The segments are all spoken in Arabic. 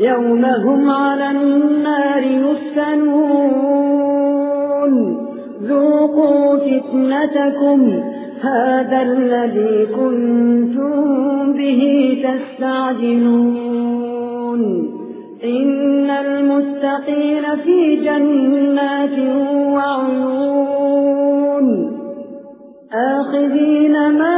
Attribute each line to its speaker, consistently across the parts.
Speaker 1: يوم هم على النار يفتنون ذوقوا فتنتكم هذا الذي كنتم به تستعجلون إن المستقين في جنات وعيون آخذين ما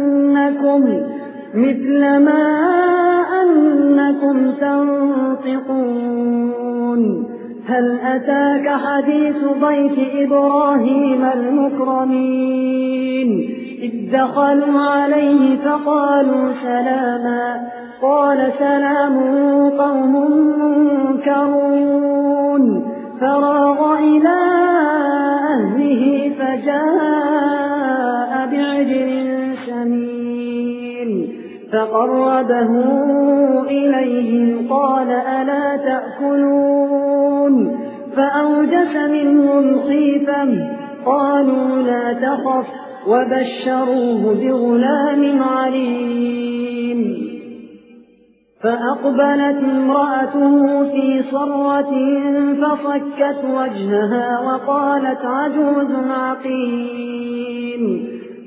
Speaker 1: مثل ما أنكم تنطقون. هل أتاك حديث ضيف إبراهيم المكرمين؟ إذ دخلوا عليه فقالوا سلاما. قال سلام قوم منكرون. فراغ إلى أهله فجاء فقربه إليهم قال ألا تأكلون؟ فأوجس منهم خيفا قالوا لا تخف وبشروه بغلام عليم. فأقبلت امرأته في صرة فصكت وجهها وقالت عجوز عقيم.